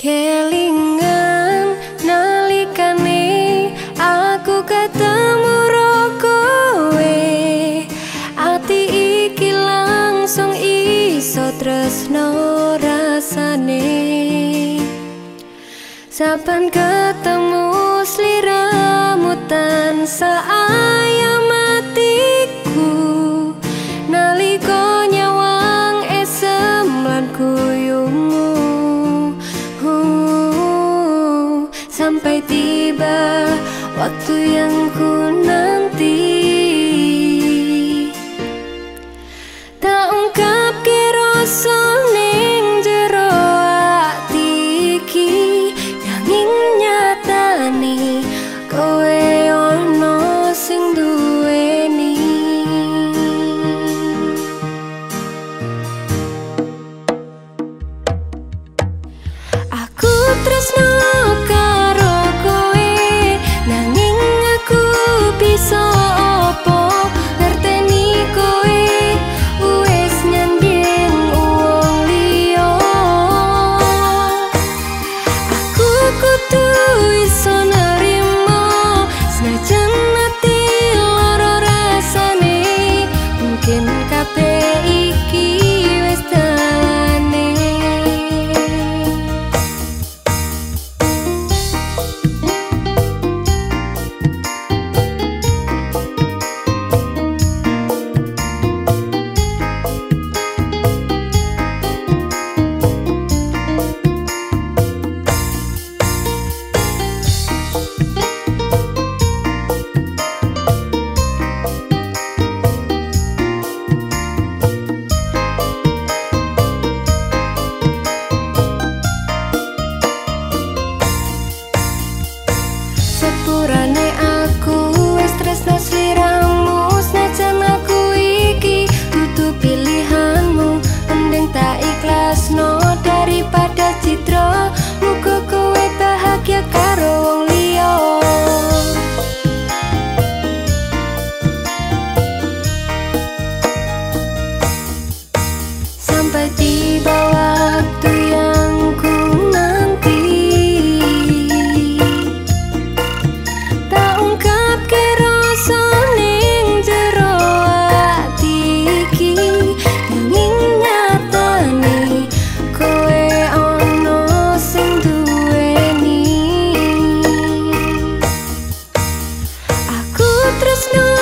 kelingan nalikane aku ketemu rokowe ati iki langsung iso tresno rasane. Saben ketemu sliramu tansah saayam Sampai tiba waktu yang ku nanti ancora Husnu